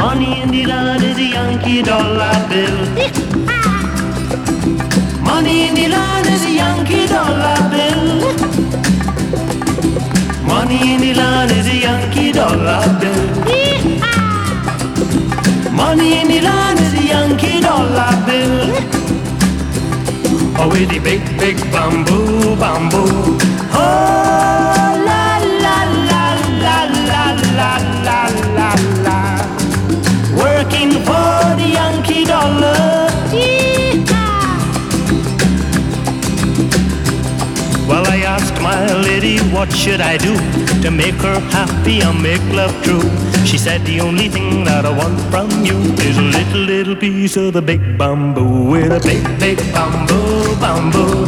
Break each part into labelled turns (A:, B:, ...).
A: Money in the land is a Yankee dollar bill. Money in the land is a Yankee dollar bill. Money in the land is a Yankee dollar bill. Money in the land is a Yankee dollar bill. Oh, with the big, big bamboo, bamboo. Oh, Yankee dollar. Well, I asked my lady, what should I do to make her happy and make love true? She said, the only thing that I want from you is a little, little piece of the big bamboo with a big, big bamboo, bamboo.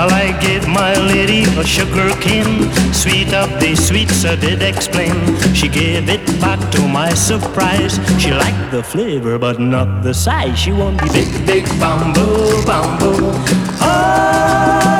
A: Well, I gave my lady a sugar cane, sweet of the sweets I did explain. She gave it back to my surprise. She liked the flavor, but not the size. She wanted big, big bamboo, bamboo. Oh,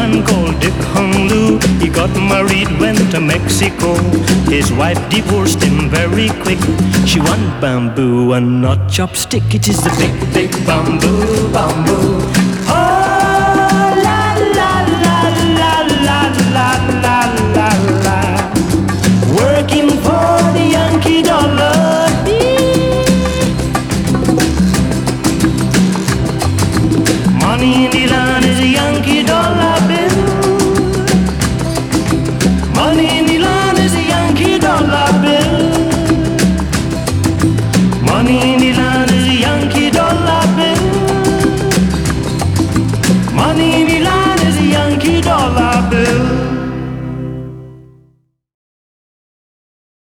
A: man called Dick Hung Lu. He got married, went to Mexico. His wife divorced him very quick. She want bamboo and not chopstick. It is the big, big bamboo, bamboo. mean